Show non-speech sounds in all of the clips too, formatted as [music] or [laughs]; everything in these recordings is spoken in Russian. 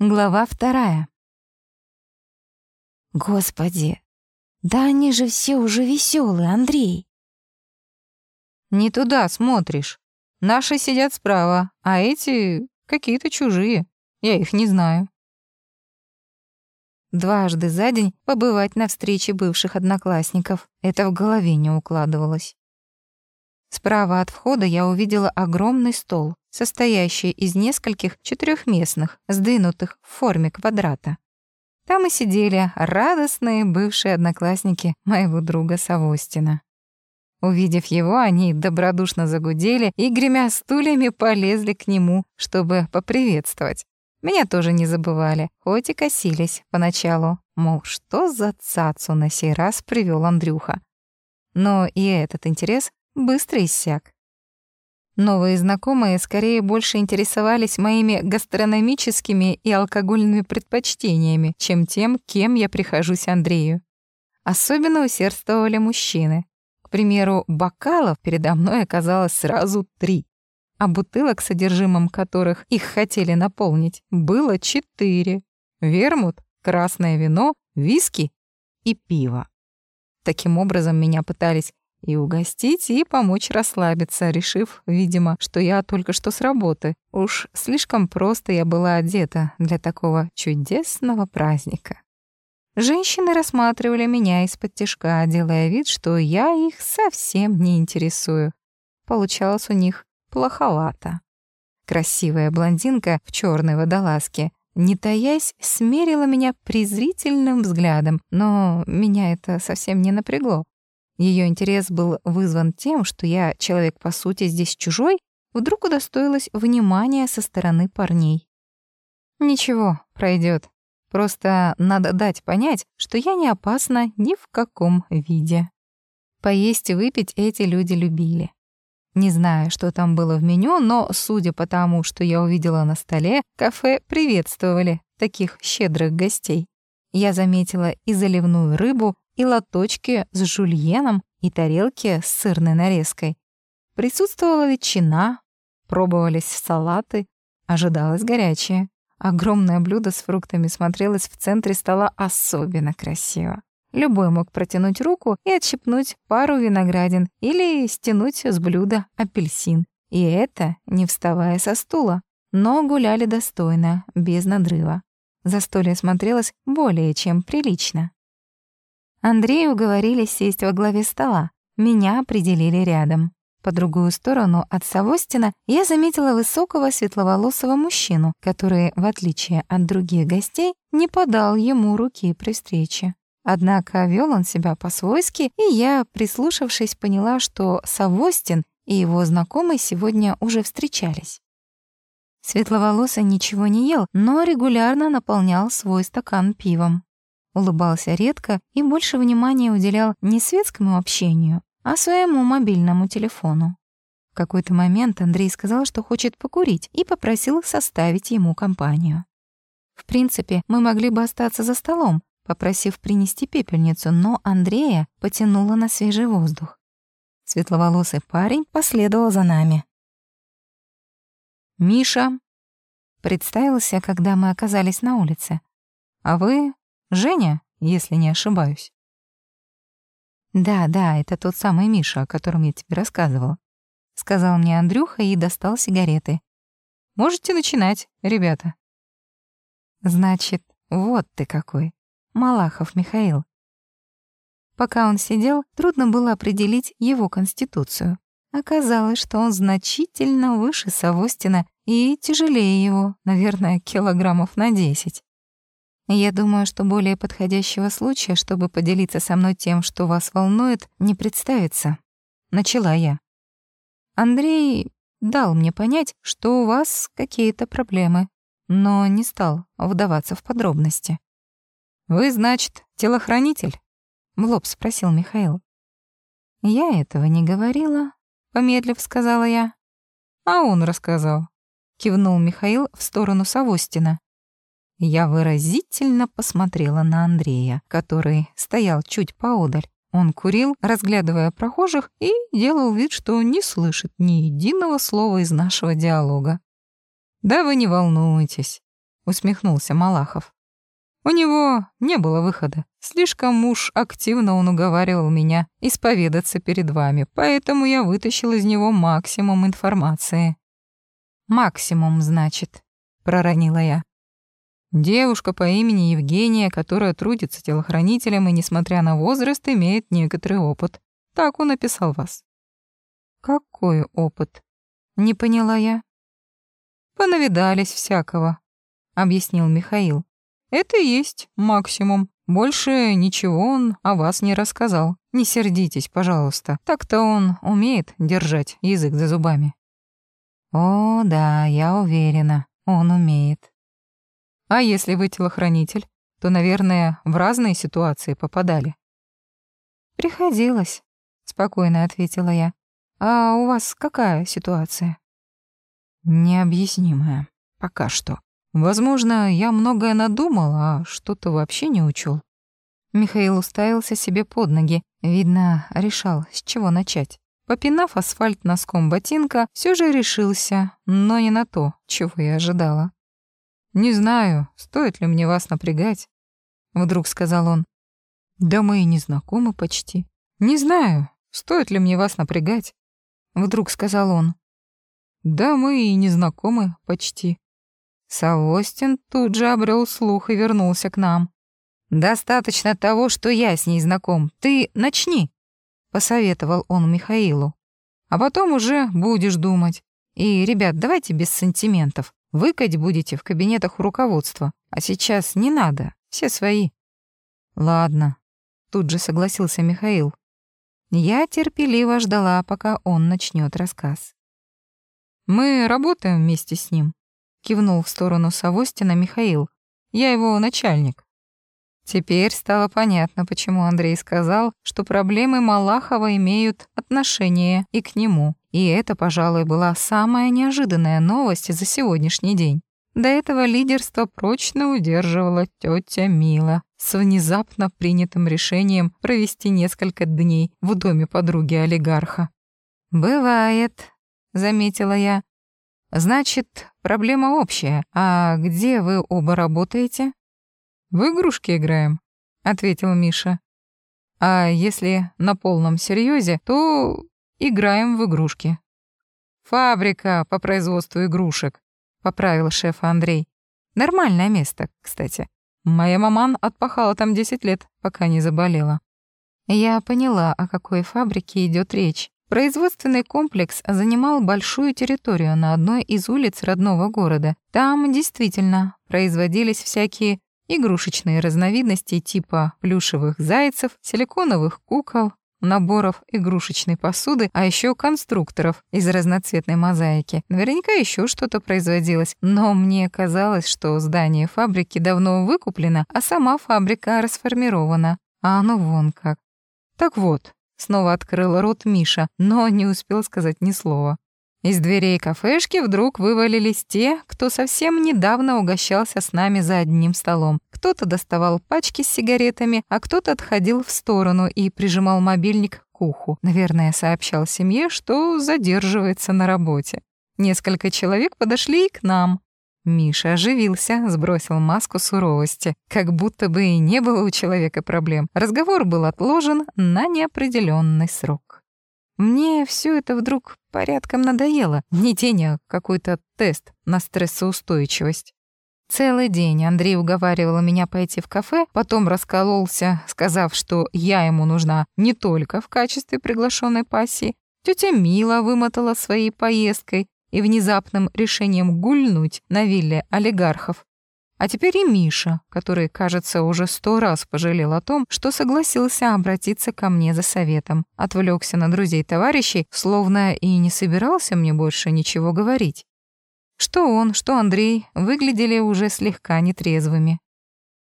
Глава вторая. Господи, да они же все уже веселые, Андрей. Не туда смотришь. Наши сидят справа, а эти какие-то чужие. Я их не знаю. Дважды за день побывать на встрече бывших одноклассников. Это в голове не укладывалось. Справа от входа я увидела огромный стол, состоящий из нескольких четырехместных, сдвинутых в форме квадрата. Там и сидели радостные бывшие одноклассники моего друга Савостина. Увидев его, они добродушно загудели и, гремя стульями, полезли к нему, чтобы поприветствовать. Меня тоже не забывали, хоть и косились поначалу, мол, что за цацу на сей раз привел Андрюха. Но и этот интерес быстро иссяк. Новые знакомые скорее больше интересовались моими гастрономическими и алкогольными предпочтениями, чем тем, кем я прихожусь Андрею. Особенно усердствовали мужчины. К примеру, бокалов передо мной оказалось сразу три, а бутылок, содержимым которых их хотели наполнить, было четыре. Вермут, красное вино, виски и пиво. Таким образом, меня пытались и угостить, и помочь расслабиться, решив, видимо, что я только что с работы. Уж слишком просто я была одета для такого чудесного праздника. Женщины рассматривали меня из-под тишка, делая вид, что я их совсем не интересую. Получалось у них плоховато. Красивая блондинка в черной водолазке, не таясь, смерила меня презрительным взглядом, но меня это совсем не напрягло. Ее интерес был вызван тем, что я, человек по сути здесь чужой, вдруг удостоилась внимания со стороны парней. Ничего, пройдет. Просто надо дать понять, что я не опасна ни в каком виде. Поесть и выпить эти люди любили. Не знаю, что там было в меню, но, судя по тому, что я увидела на столе, кафе приветствовали таких щедрых гостей. Я заметила и заливную рыбу, и лоточки с жульеном, и тарелки с сырной нарезкой. Присутствовала ветчина, пробовались салаты, ожидалось горячее. Огромное блюдо с фруктами смотрелось в центре стола особенно красиво. Любой мог протянуть руку и отщипнуть пару виноградин или стянуть с блюда апельсин. И это не вставая со стула. Но гуляли достойно, без надрыва. Застолье смотрелось более чем прилично. Андрею уговорили сесть во главе стола. Меня определили рядом. По другую сторону от Савостина я заметила высокого светловолосого мужчину, который, в отличие от других гостей, не подал ему руки при встрече. Однако вел он себя по-свойски, и я, прислушавшись, поняла, что Савостин и его знакомый сегодня уже встречались. Светловолосый ничего не ел, но регулярно наполнял свой стакан пивом улыбался редко и больше внимания уделял не светскому общению, а своему мобильному телефону. В какой-то момент Андрей сказал, что хочет покурить, и попросил составить ему компанию. В принципе, мы могли бы остаться за столом, попросив принести пепельницу, но Андрея потянуло на свежий воздух. Светловолосый парень последовал за нами. «Миша», — представился, когда мы оказались на улице. «А вы Женя, если не ошибаюсь. Да, да, это тот самый Миша, о котором я тебе рассказывал. Сказал мне Андрюха и достал сигареты. Можете начинать, ребята. Значит, вот ты какой. Малахов Михаил. Пока он сидел, трудно было определить его конституцию. Оказалось, что он значительно выше Савостина и тяжелее его, наверное, килограммов на десять. Я думаю, что более подходящего случая, чтобы поделиться со мной тем, что вас волнует, не представится. Начала я. Андрей дал мне понять, что у вас какие-то проблемы, но не стал вдаваться в подробности. «Вы, значит, телохранитель?» — в лоб спросил Михаил. «Я этого не говорила», — помедлив сказала я. «А он рассказал», — кивнул Михаил в сторону Савостина. Я выразительно посмотрела на Андрея, который стоял чуть поодаль. Он курил, разглядывая прохожих, и делал вид, что не слышит ни единого слова из нашего диалога. «Да вы не волнуйтесь. усмехнулся Малахов. У него не было выхода. Слишком уж активно он уговаривал меня исповедаться перед вами, поэтому я вытащил из него максимум информации. «Максимум, значит», — проронила я. Девушка по имени Евгения, которая трудится телохранителем и, несмотря на возраст, имеет некоторый опыт. Так он описал вас. Какой опыт? Не поняла я. Понавидались всякого, объяснил Михаил. Это и есть максимум. Больше ничего он о вас не рассказал. Не сердитесь, пожалуйста. Так-то он умеет держать язык за зубами. О, да, я уверена, он умеет. А если вы телохранитель, то, наверное, в разные ситуации попадали. Приходилось, спокойно ответила я. А у вас какая ситуация? Необъяснимая. Пока что. Возможно, я многое надумал, а что-то вообще не учел. Михаил уставился себе под ноги. Видно, решал, с чего начать. Попинав асфальт носком ботинка, все же решился, но не на то, чего я ожидала. «Не знаю, стоит ли мне вас напрягать», — вдруг сказал он. «Да мы и не знакомы почти. Не знаю, стоит ли мне вас напрягать», — вдруг сказал он. «Да мы и не знакомы почти». Савостин тут же обрел слух и вернулся к нам. «Достаточно того, что я с ней знаком. Ты начни», — посоветовал он Михаилу. «А потом уже будешь думать. И, ребят, давайте без сантиментов. Выкать будете в кабинетах у руководства. А сейчас не надо, все свои». «Ладно», — тут же согласился Михаил. Я терпеливо ждала, пока он начнет рассказ. «Мы работаем вместе с ним», — кивнул в сторону Савостина Михаил. «Я его начальник». Теперь стало понятно, почему Андрей сказал, что проблемы Малахова имеют отношение и к нему. И это, пожалуй, была самая неожиданная новость за сегодняшний день. До этого лидерство прочно удерживала тетя Мила с внезапно принятым решением провести несколько дней в доме подруги олигарха. «Бывает», — заметила я. «Значит, проблема общая. А где вы оба работаете?» «В игрушки играем», — ответил Миша. «А если на полном серьезе, то играем в игрушки». «Фабрика по производству игрушек», — поправил шеф Андрей. «Нормальное место, кстати. Моя маман отпахала там 10 лет, пока не заболела». Я поняла, о какой фабрике идет речь. Производственный комплекс занимал большую территорию на одной из улиц родного города. Там действительно производились всякие игрушечные разновидности типа плюшевых зайцев, силиконовых кукол, наборов игрушечной посуды, а еще конструкторов из разноцветной мозаики. Наверняка еще что-то производилось, но мне казалось, что здание фабрики давно выкуплено, а сама фабрика расформирована. А оно вон как. Так вот, снова открыл рот Миша, но не успел сказать ни слова. Из дверей кафешки вдруг вывалились те, кто совсем недавно угощался с нами за одним столом. Кто-то доставал пачки с сигаретами, а кто-то отходил в сторону и прижимал мобильник к уху. Наверное, сообщал семье, что задерживается на работе. Несколько человек подошли и к нам. Миша оживился, сбросил маску суровости, как будто бы и не было у человека проблем. Разговор был отложен на неопределенный срок. Мне все это вдруг порядком надоело. Не день, а какой-то тест на стрессоустойчивость. Целый день Андрей уговаривал меня пойти в кафе, потом раскололся, сказав, что я ему нужна не только в качестве приглашенной пассии. Тетя Мила вымотала своей поездкой и внезапным решением гульнуть на вилле олигархов. А теперь и Миша, который, кажется, уже сто раз пожалел о том, что согласился обратиться ко мне за советом. Отвлекся на друзей-товарищей, словно и не собирался мне больше ничего говорить. Что он, что Андрей выглядели уже слегка нетрезвыми.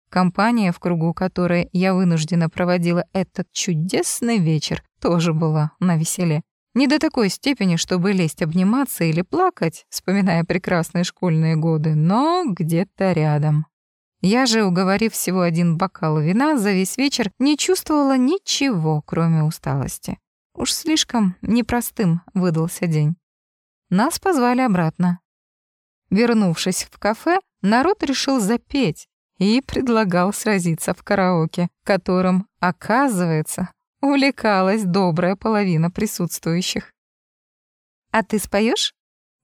Компания, в кругу которой я вынуждена проводила этот чудесный вечер, тоже была на веселе. Не до такой степени, чтобы лезть обниматься или плакать, вспоминая прекрасные школьные годы, но где-то рядом. Я же, уговорив всего один бокал вина за весь вечер, не чувствовала ничего, кроме усталости. Уж слишком непростым выдался день. Нас позвали обратно. Вернувшись в кафе, народ решил запеть и предлагал сразиться в караоке, которым, оказывается, увлекалась добрая половина присутствующих. «А ты споешь?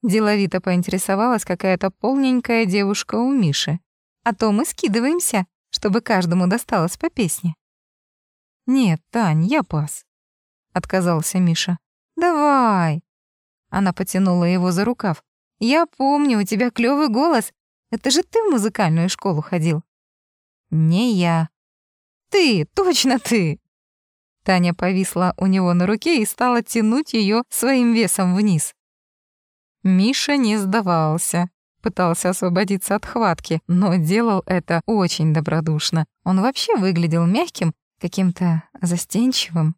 Деловито поинтересовалась какая-то полненькая девушка у Миши. «А то мы скидываемся, чтобы каждому досталось по песне». «Нет, Тань, я пас», — отказался Миша. «Давай». Она потянула его за рукав. «Я помню, у тебя клёвый голос. Это же ты в музыкальную школу ходил». «Не я». «Ты, точно ты!» Таня повисла у него на руке и стала тянуть ее своим весом вниз. Миша не сдавался, пытался освободиться от хватки, но делал это очень добродушно. Он вообще выглядел мягким, каким-то застенчивым.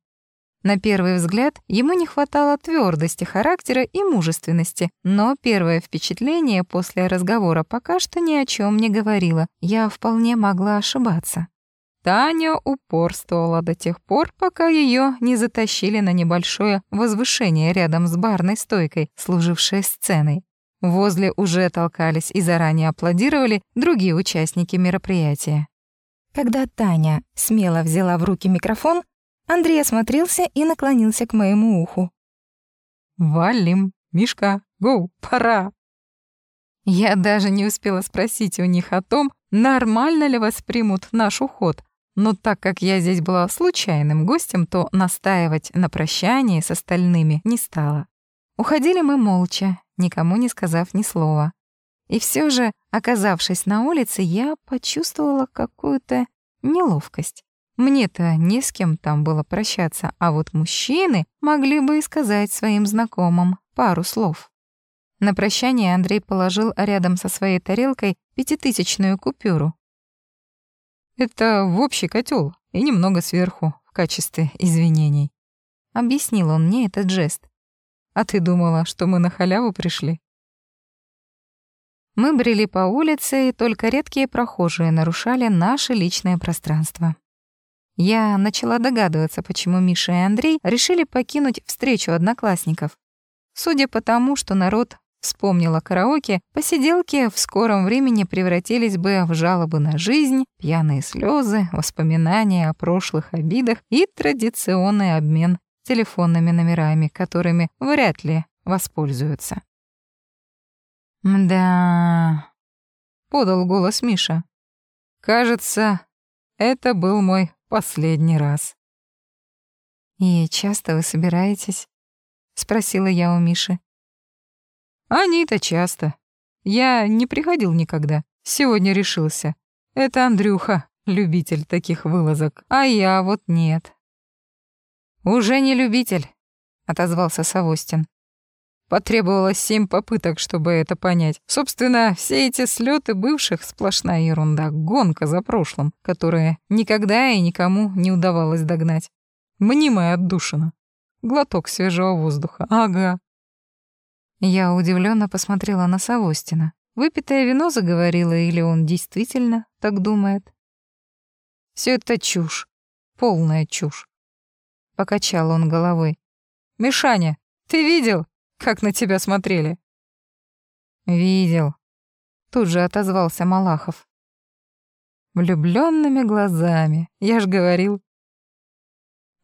На первый взгляд ему не хватало твердости характера и мужественности, но первое впечатление после разговора пока что ни о чем не говорило. Я вполне могла ошибаться. Таня упорствовала до тех пор, пока ее не затащили на небольшое возвышение рядом с барной стойкой, служившей сценой. Возле уже толкались и заранее аплодировали другие участники мероприятия. Когда Таня смело взяла в руки микрофон, Андрей осмотрелся и наклонился к моему уху. «Валим, Мишка, гоу, пора!» Я даже не успела спросить у них о том, нормально ли воспримут наш уход, но так как я здесь была случайным гостем, то настаивать на прощании с остальными не стала. Уходили мы молча, никому не сказав ни слова. И все же, оказавшись на улице, я почувствовала какую-то неловкость. Мне-то не с кем там было прощаться, а вот мужчины могли бы и сказать своим знакомым пару слов. На прощание Андрей положил рядом со своей тарелкой пятитысячную купюру, это в общий котел и немного сверху в качестве извинений. Объяснил он мне этот жест. А ты думала, что мы на халяву пришли? Мы брели по улице, и только редкие прохожие нарушали наше личное пространство. Я начала догадываться, почему Миша и Андрей решили покинуть встречу одноклассников. Судя по тому, что народ вспомнила караоке, посиделки в скором времени превратились бы в жалобы на жизнь, пьяные слезы, воспоминания о прошлых обидах и традиционный обмен телефонными номерами, которыми вряд ли воспользуются. «Да...» — подал голос Миша. «Кажется, это был мой последний раз». «И часто вы собираетесь?» — спросила я у Миши. Они-то часто. Я не приходил никогда. Сегодня решился. Это Андрюха, любитель таких вылазок, а я вот нет. Уже не любитель, отозвался Савостин. Потребовалось семь попыток, чтобы это понять. Собственно, все эти слеты бывших — сплошная ерунда, гонка за прошлым, которая никогда и никому не удавалось догнать. Мнимая отдушина. Глоток свежего воздуха. Ага, я удивленно посмотрела на Савостина. Выпитое вино заговорило или он действительно так думает? Все это чушь, полная чушь. Покачал он головой. «Мишаня, ты видел, как на тебя смотрели?» «Видел», — тут же отозвался Малахов. Влюбленными глазами, я ж говорил.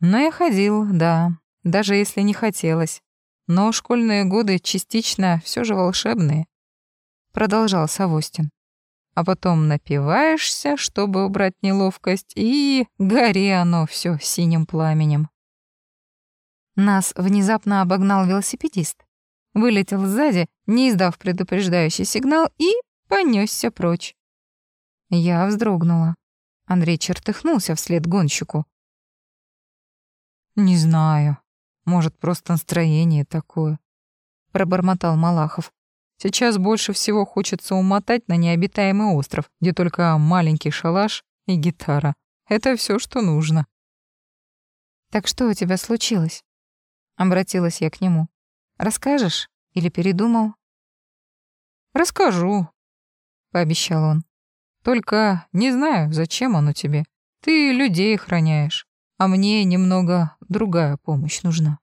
Но я ходил, да, даже если не хотелось. Но школьные годы частично все же волшебные, продолжал Савостин. А потом напиваешься, чтобы убрать неловкость, и гори оно все синим пламенем. Нас внезапно обогнал велосипедист. Вылетел сзади, не издав предупреждающий сигнал, и понесся прочь. Я вздрогнула. Андрей чертыхнулся вслед гонщику. «Не знаю», может, просто настроение такое. Пробормотал Малахов. Сейчас больше всего хочется умотать на необитаемый остров, где только маленький шалаш и гитара. Это все, что нужно. «Так что у тебя случилось?» Обратилась я к нему. «Расскажешь или передумал?» «Расскажу», — пообещал он. «Только не знаю, зачем оно тебе. Ты людей охраняешь а мне немного другая помощь нужна.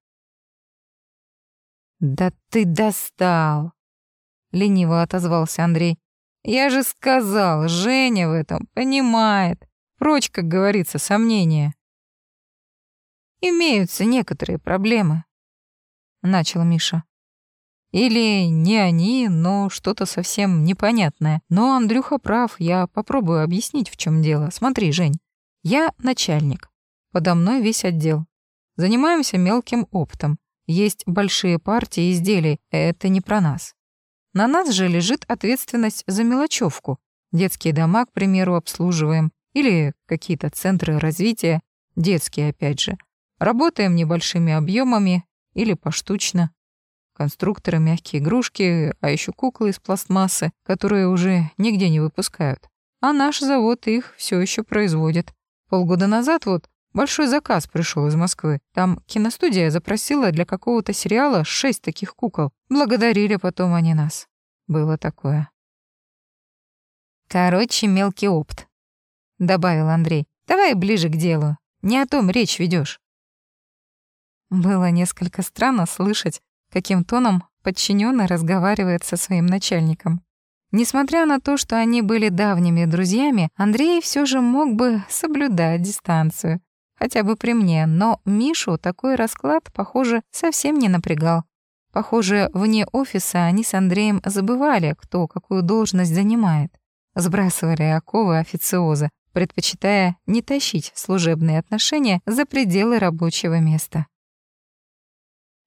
«Да ты достал!» — лениво отозвался Андрей. Я же сказал, Женя в этом понимает. Прочь, как говорится, сомнения. Имеются некоторые проблемы, начал Миша. Или не они, но что-то совсем непонятное. Но Андрюха прав, я попробую объяснить, в чем дело. Смотри, Жень, я начальник. Подо мной весь отдел. Занимаемся мелким оптом. Есть большие партии изделий, это не про нас. На нас же лежит ответственность за мелочевку. Детские дома, к примеру, обслуживаем. Или какие-то центры развития, детские опять же. Работаем небольшими объемами или поштучно. Конструкторы, мягкие игрушки, а еще куклы из пластмассы, которые уже нигде не выпускают. А наш завод их все еще производит. Полгода назад вот большой заказ пришел из Москвы. Там киностудия запросила для какого-то сериала шесть таких кукол. Благодарили потом они нас. Было такое. Короче, мелкий опт, добавил Андрей. Давай ближе к делу. Не о том речь ведешь. Было несколько странно слышать, каким тоном подчиненный разговаривает со своим начальником. Несмотря на то, что они были давними друзьями, Андрей все же мог бы соблюдать дистанцию, хотя бы при мне, но Мишу такой расклад, похоже, совсем не напрягал. Похоже, вне офиса они с Андреем забывали, кто какую должность занимает. Сбрасывали оковы официоза, предпочитая не тащить служебные отношения за пределы рабочего места.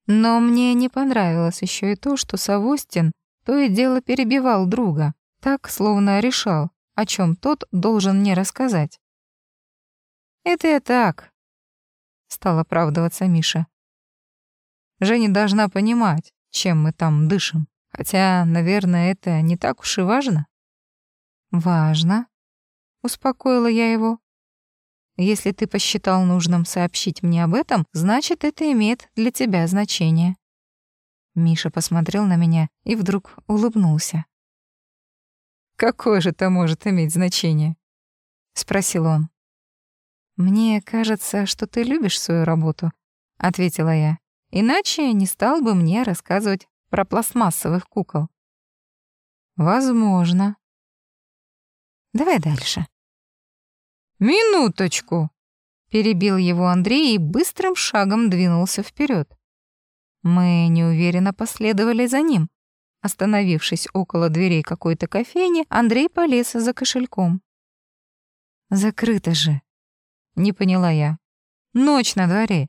Но мне не понравилось еще и то, что Савостин то и дело перебивал друга, так, словно решал, о чем тот должен мне рассказать. «Это я так», — стал оправдываться Миша. «Женя должна понимать, чем мы там дышим, хотя, наверное, это не так уж и важно». «Важно», — успокоила я его. Если ты посчитал нужным сообщить мне об этом, значит, это имеет для тебя значение». Миша посмотрел на меня и вдруг улыбнулся. «Какое же это может иметь значение?» — спросил он. «Мне кажется, что ты любишь свою работу», — ответила я. «Иначе не стал бы мне рассказывать про пластмассовых кукол». «Возможно». «Давай дальше». «Минуточку!» — перебил его Андрей и быстрым шагом двинулся вперед. Мы неуверенно последовали за ним. Остановившись около дверей какой-то кофейни, Андрей полез за кошельком. «Закрыто же!» — не поняла я. «Ночь на дворе!»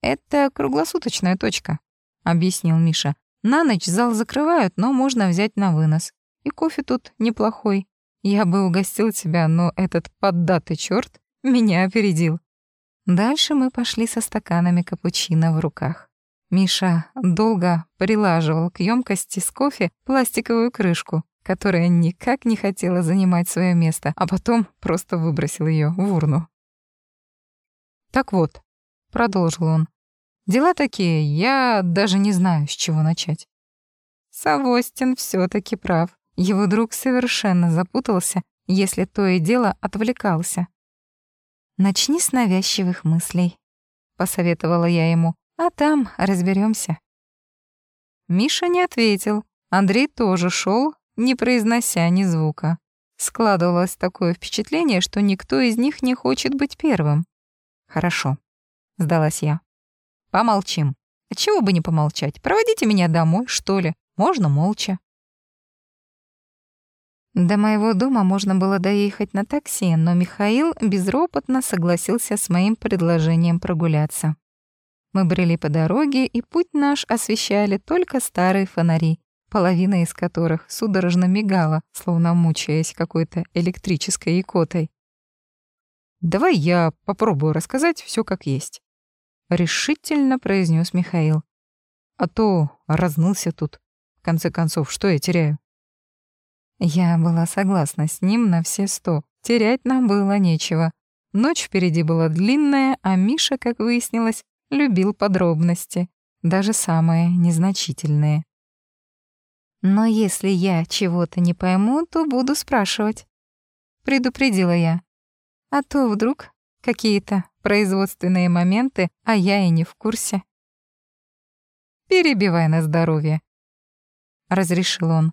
«Это круглосуточная точка», — объяснил Миша. «На ночь зал закрывают, но можно взять на вынос. И кофе тут неплохой. Я бы угостил тебя, но этот поддатый чёрт меня опередил. Дальше мы пошли со стаканами капучино в руках. Миша долго прилаживал к емкости с кофе пластиковую крышку, которая никак не хотела занимать свое место, а потом просто выбросил ее в урну. «Так вот», — продолжил он, — «дела такие, я даже не знаю, с чего начать». Савостин все таки прав. Его друг совершенно запутался, если то и дело отвлекался. «Начни с навязчивых мыслей», — посоветовала я ему, «а там разберемся. Миша не ответил. Андрей тоже шел, не произнося ни звука. Складывалось такое впечатление, что никто из них не хочет быть первым. «Хорошо», — сдалась я. «Помолчим. А чего бы не помолчать? Проводите меня домой, что ли? Можно молча». До моего дома можно было доехать на такси, но Михаил безропотно согласился с моим предложением прогуляться. Мы брели по дороге, и путь наш освещали только старые фонари, половина из которых судорожно мигала, словно мучаясь какой-то электрической икотой. «Давай я попробую рассказать все как есть», — решительно произнес Михаил. «А то разнылся тут. В конце концов, что я теряю?» Я была согласна с ним на все сто. Терять нам было нечего. Ночь впереди была длинная, а Миша, как выяснилось, любил подробности, даже самые незначительные. «Но если я чего-то не пойму, то буду спрашивать», — предупредила я. «А то вдруг какие-то производственные моменты, а я и не в курсе». «Перебивай на здоровье», — разрешил он.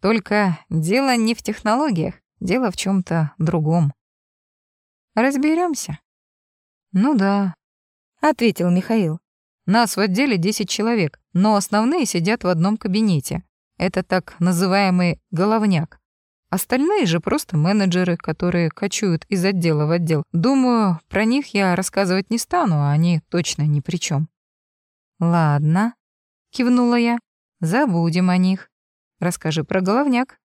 Только дело не в технологиях, дело в чем то другом. Разберемся. Ну да, ответил Михаил. Нас в отделе 10 человек, но основные сидят в одном кабинете. Это так называемый головняк. Остальные же просто менеджеры, которые кочуют из отдела в отдел. Думаю, про них я рассказывать не стану, а они точно ни при чем. Ладно, кивнула я. Забудем о них. Расскажи про головняк.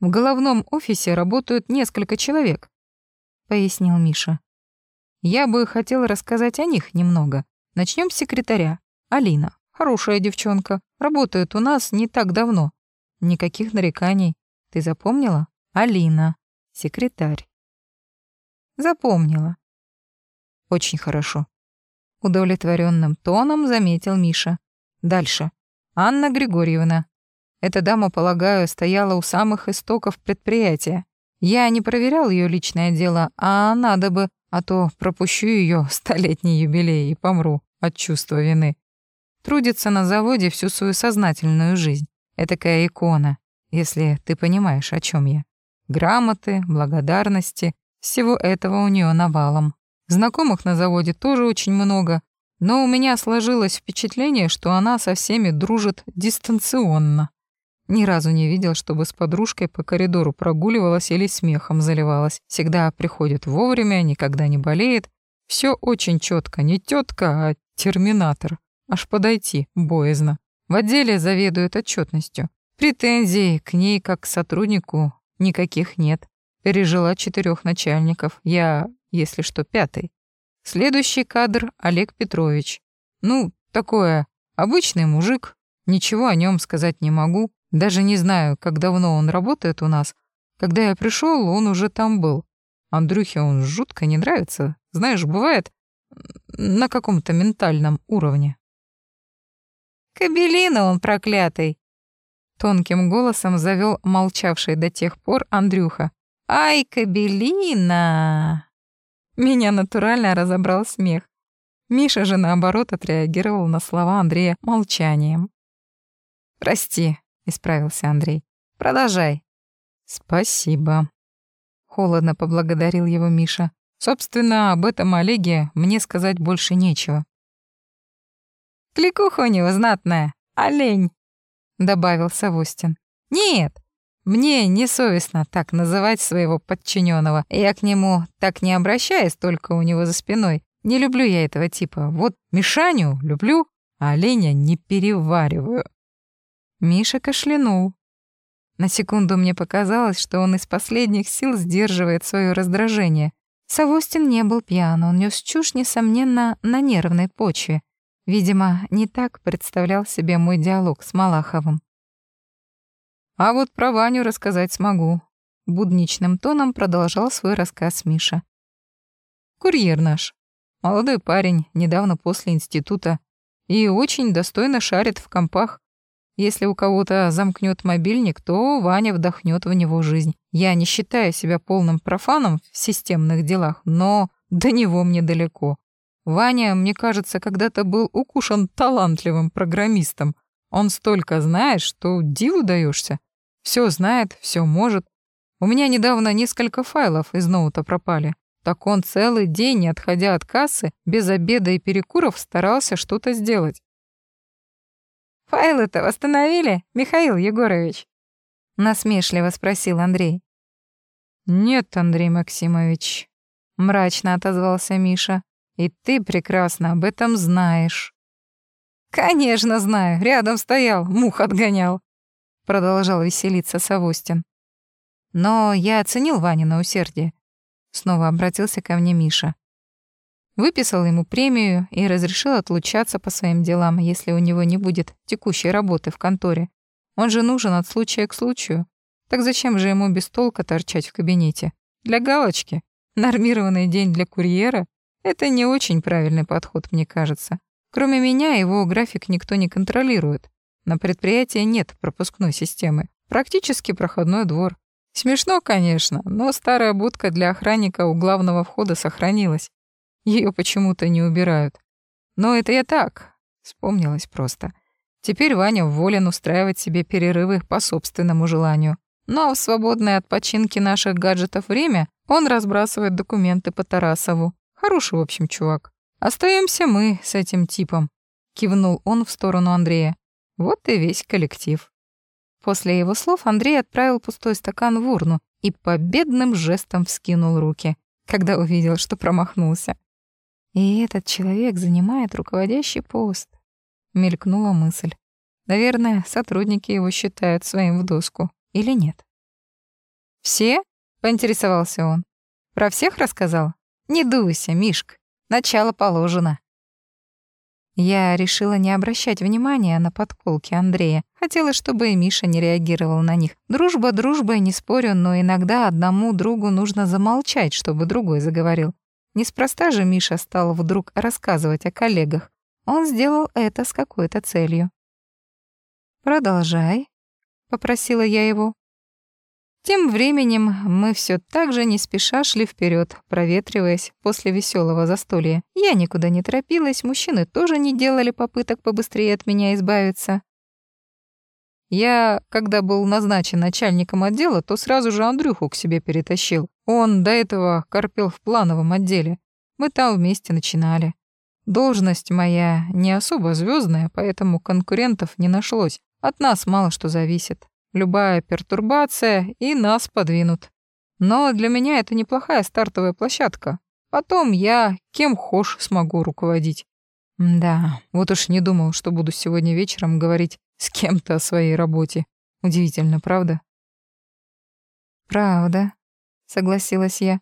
В головном офисе работают несколько человек, пояснил Миша. Я бы хотел рассказать о них немного. Начнем с секретаря. Алина. Хорошая девчонка. Работает у нас не так давно. Никаких нареканий. Ты запомнила? Алина. Секретарь. Запомнила. Очень хорошо. Удовлетворенным тоном заметил Миша. Дальше. Анна Григорьевна. Эта дама, полагаю, стояла у самых истоков предприятия. Я не проверял ее личное дело, а надо бы, а то пропущу ее столетний юбилей и помру от чувства вины. Трудится на заводе всю свою сознательную жизнь. Этакая икона, если ты понимаешь, о чем я. Грамоты, благодарности, всего этого у нее навалом. Знакомых на заводе тоже очень много, но у меня сложилось впечатление, что она со всеми дружит дистанционно. Ни разу не видел, чтобы с подружкой по коридору прогуливалась или смехом заливалась. Всегда приходит вовремя, никогда не болеет. Все очень четко, не тетка, а терминатор. Аж подойти боязно. В отделе заведует отчетностью. Претензий к ней как к сотруднику никаких нет. Пережила четырех начальников. Я, если что, пятый. Следующий кадр — Олег Петрович. Ну, такое, обычный мужик, ничего о нем сказать не могу. Даже не знаю, как давно он работает у нас. Когда я пришел, он уже там был. Андрюхе он жутко не нравится. Знаешь, бывает на каком-то ментальном уровне. «Кабелина он проклятый!» Тонким голосом завел молчавший до тех пор Андрюха. «Ай, Кабелина!» Меня натурально разобрал смех. Миша же, наоборот, отреагировал на слова Андрея молчанием. «Прости», — исправился Андрей. «Продолжай». «Спасибо», — холодно поблагодарил его Миша. «Собственно, об этом Олеге мне сказать больше нечего». «Кликуха у него знатная, олень», — добавил Савостин. «Нет, мне несовестно так называть своего подчиненного. Я к нему так не обращаюсь, только у него за спиной. Не люблю я этого типа. Вот Мишаню люблю, а оленя не перевариваю. Миша кашлянул. На секунду мне показалось, что он из последних сил сдерживает свое раздражение. Савостин не был пьян, он нес чушь, несомненно, на нервной почве. Видимо, не так представлял себе мой диалог с Малаховым. А вот про Ваню рассказать смогу. Будничным тоном продолжал свой рассказ Миша. Курьер наш. Молодой парень, недавно после института. И очень достойно шарит в компах. Если у кого-то замкнет мобильник, то Ваня вдохнет в него жизнь. Я не считаю себя полным профаном в системных делах, но до него мне далеко. Ваня, мне кажется, когда-то был укушен талантливым программистом. Он столько знает, что диву даешься. Все знает, все может. У меня недавно несколько файлов из ноута пропали. Так он целый день, не отходя от кассы, без обеда и перекуров старался что-то сделать. «Файлы-то восстановили, Михаил Егорович?» Насмешливо спросил Андрей. «Нет, Андрей Максимович», — мрачно отозвался Миша. «И ты прекрасно об этом знаешь». «Конечно знаю, рядом стоял, мух отгонял», продолжал веселиться Савостин. Но я оценил Ванина усердие. Снова обратился ко мне Миша. Выписал ему премию и разрешил отлучаться по своим делам, если у него не будет текущей работы в конторе. Он же нужен от случая к случаю. Так зачем же ему без толка торчать в кабинете? Для галочки. Нормированный день для курьера — это не очень правильный подход, мне кажется. Кроме меня, его график никто не контролирует. На предприятии нет пропускной системы. Практически проходной двор. Смешно, конечно, но старая будка для охранника у главного входа сохранилась. Ее почему-то не убирают. Но это я так, вспомнилось просто. Теперь Ваня волен устраивать себе перерывы по собственному желанию. Но в свободное от починки наших гаджетов время он разбрасывает документы по Тарасову. Хороший, в общем, чувак. Остаемся мы с этим типом. Кивнул он в сторону Андрея. Вот и весь коллектив. После его слов Андрей отправил пустой стакан в урну и победным жестом вскинул руки, когда увидел, что промахнулся. И этот человек занимает руководящий пост. Мелькнула мысль. Наверное, сотрудники его считают своим в доску. Или нет? «Все?» — поинтересовался он. «Про всех рассказал? Не дуйся, Мишка. Начало положено». Я решила не обращать внимания на подколки Андрея. Хотела, чтобы и Миша не реагировал на них. Дружба дружбой, не спорю, но иногда одному другу нужно замолчать, чтобы другой заговорил. Неспроста же Миша стал вдруг рассказывать о коллегах. Он сделал это с какой-то целью. «Продолжай», — попросила я его. Тем временем мы все так же не спеша шли вперед, проветриваясь после веселого застолья. Я никуда не торопилась, мужчины тоже не делали попыток побыстрее от меня избавиться. Я, когда был назначен начальником отдела, то сразу же Андрюху к себе перетащил. Он до этого корпел в плановом отделе. Мы там вместе начинали. Должность моя не особо звездная, поэтому конкурентов не нашлось. От нас мало что зависит. Любая пертурбация и нас подвинут. Но для меня это неплохая стартовая площадка. Потом я кем хошь смогу руководить. Да, вот уж не думал, что буду сегодня вечером говорить с кем-то о своей работе. Удивительно, правда? Правда, согласилась я.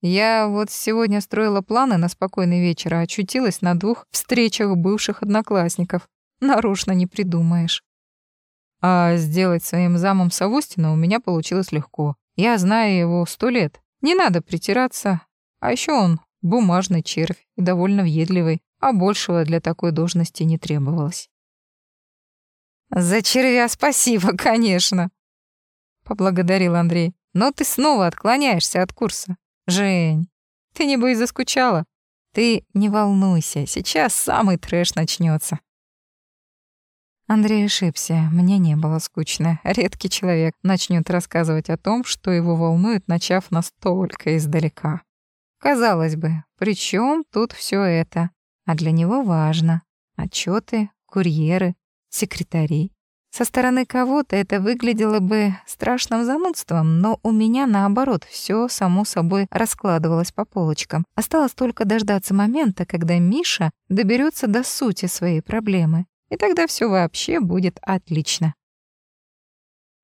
Я вот сегодня строила планы на спокойный вечер, а очутилась на двух встречах бывших одноклассников. Нарочно не придумаешь. А сделать своим замом Савустина у меня получилось легко. Я знаю его сто лет. Не надо притираться. А еще он бумажный червь и довольно въедливый, а большего для такой должности не требовалось. «За червя спасибо, [laughs] конечно», — поблагодарил Андрей. «Но ты снова отклоняешься от курса. Жень, ты, небось, заскучала? Ты не волнуйся, сейчас самый трэш начнется. Андрей ошибся, мне не было скучно. Редкий человек начнет рассказывать о том, что его волнует, начав настолько издалека. Казалось бы, при чем тут все это? А для него важно. Отчеты, курьеры, секретари. Со стороны кого-то это выглядело бы страшным занудством, но у меня, наоборот, все само собой раскладывалось по полочкам. Осталось только дождаться момента, когда Миша доберется до сути своей проблемы и тогда все вообще будет отлично.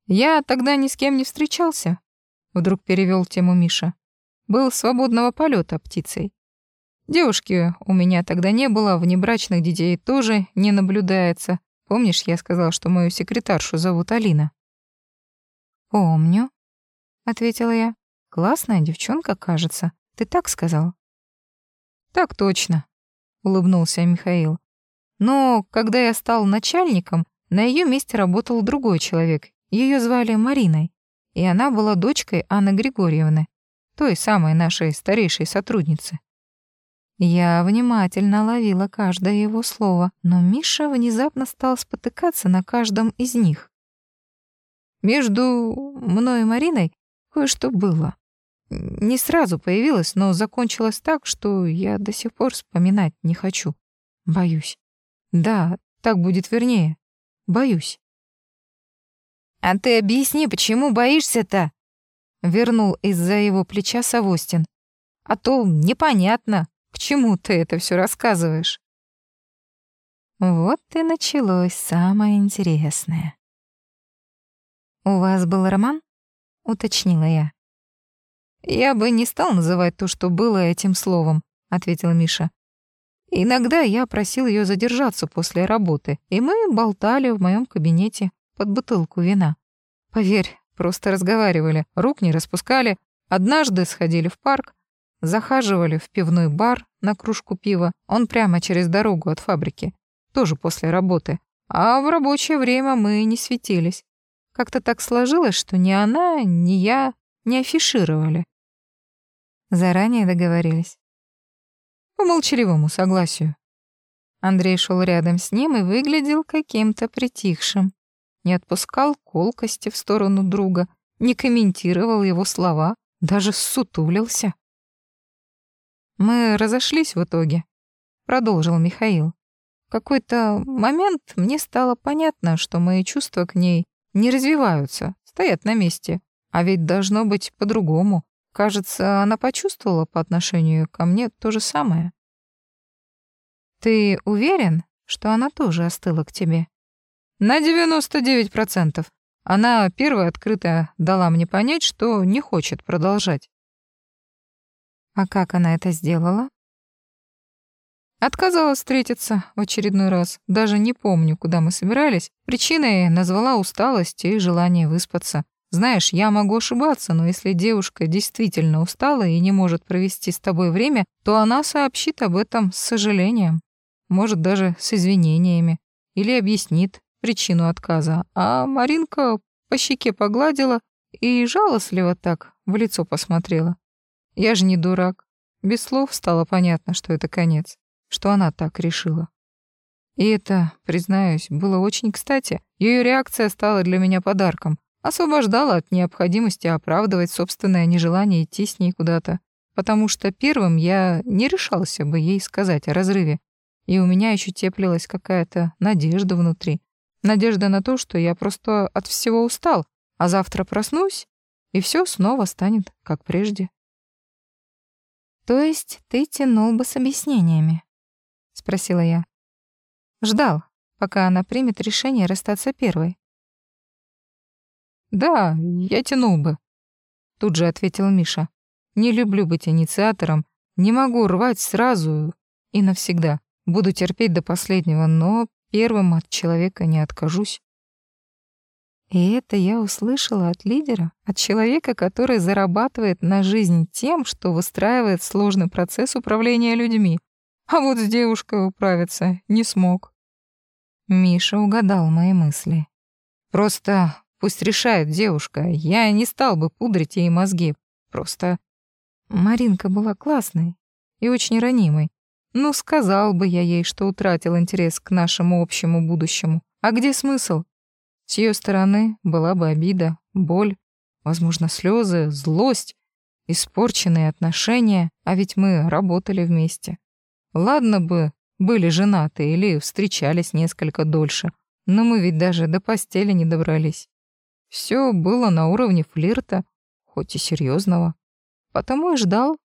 «Я тогда ни с кем не встречался», — вдруг перевел тему Миша. «Был свободного полета птицей. Девушки у меня тогда не было, внебрачных детей тоже не наблюдается. Помнишь, я сказал, что мою секретаршу зовут Алина?» «Помню», — ответила я. «Классная девчонка, кажется. Ты так сказал?» «Так точно», — улыбнулся Михаил. Но когда я стал начальником, на ее месте работал другой человек. Ее звали Мариной, и она была дочкой Анны Григорьевны, той самой нашей старейшей сотрудницы. Я внимательно ловила каждое его слово, но Миша внезапно стал спотыкаться на каждом из них. Между мной и Мариной кое-что было. Не сразу появилось, но закончилось так, что я до сих пор вспоминать не хочу. Боюсь. Да, так будет вернее. Боюсь. А ты объясни, почему боишься-то? Вернул из-за его плеча Савостин. А то непонятно, к чему ты это все рассказываешь. Вот и началось самое интересное. «У вас был роман?» — уточнила я. «Я бы не стал называть то, что было этим словом», — ответил Миша. Иногда я просил ее задержаться после работы, и мы болтали в моем кабинете под бутылку вина. Поверь, просто разговаривали, рук не распускали. Однажды сходили в парк, захаживали в пивной бар на кружку пива, он прямо через дорогу от фабрики, тоже после работы. А в рабочее время мы не светились. Как-то так сложилось, что ни она, ни я не афишировали. Заранее договорились. По молчаливому согласию. Андрей шел рядом с ним и выглядел каким-то притихшим. Не отпускал колкости в сторону друга, не комментировал его слова, даже сутулился. «Мы разошлись в итоге», — продолжил Михаил. В какой-то момент мне стало понятно, что мои чувства к ней не развиваются, стоят на месте. А ведь должно быть по-другому. Кажется, она почувствовала по отношению ко мне то же самое. Ты уверен, что она тоже остыла к тебе? На 99%. Она первая открыто дала мне понять, что не хочет продолжать. А как она это сделала? Отказалась встретиться в очередной раз. Даже не помню, куда мы собирались. Причиной назвала усталость и желание выспаться. Знаешь, я могу ошибаться, но если девушка действительно устала и не может провести с тобой время, то она сообщит об этом с сожалением. Может, даже с извинениями. Или объяснит причину отказа. А Маринка по щеке погладила и жалостливо так в лицо посмотрела. Я же не дурак. Без слов стало понятно, что это конец, что она так решила. И это, признаюсь, было очень кстати. Ее реакция стала для меня подарком освобождала от необходимости оправдывать собственное нежелание идти с ней куда-то, потому что первым я не решался бы ей сказать о разрыве, и у меня еще теплилась какая-то надежда внутри. Надежда на то, что я просто от всего устал, а завтра проснусь, и все снова станет как прежде. «То есть ты тянул бы с объяснениями?» — спросила я. Ждал, пока она примет решение расстаться первой. «Да, я тянул бы», — тут же ответил Миша. «Не люблю быть инициатором, не могу рвать сразу и навсегда. Буду терпеть до последнего, но первым от человека не откажусь». И это я услышала от лидера, от человека, который зарабатывает на жизнь тем, что выстраивает сложный процесс управления людьми. А вот с девушкой управиться не смог. Миша угадал мои мысли. Просто Пусть решает девушка, я не стал бы пудрить ей мозги. Просто Маринка была классной и очень ранимой. Ну, сказал бы я ей, что утратил интерес к нашему общему будущему. А где смысл? С ее стороны была бы обида, боль, возможно, слезы, злость, испорченные отношения, а ведь мы работали вместе. Ладно бы были женаты или встречались несколько дольше, но мы ведь даже до постели не добрались. Все было на уровне флирта, хоть и серьезного. Потому и ждал.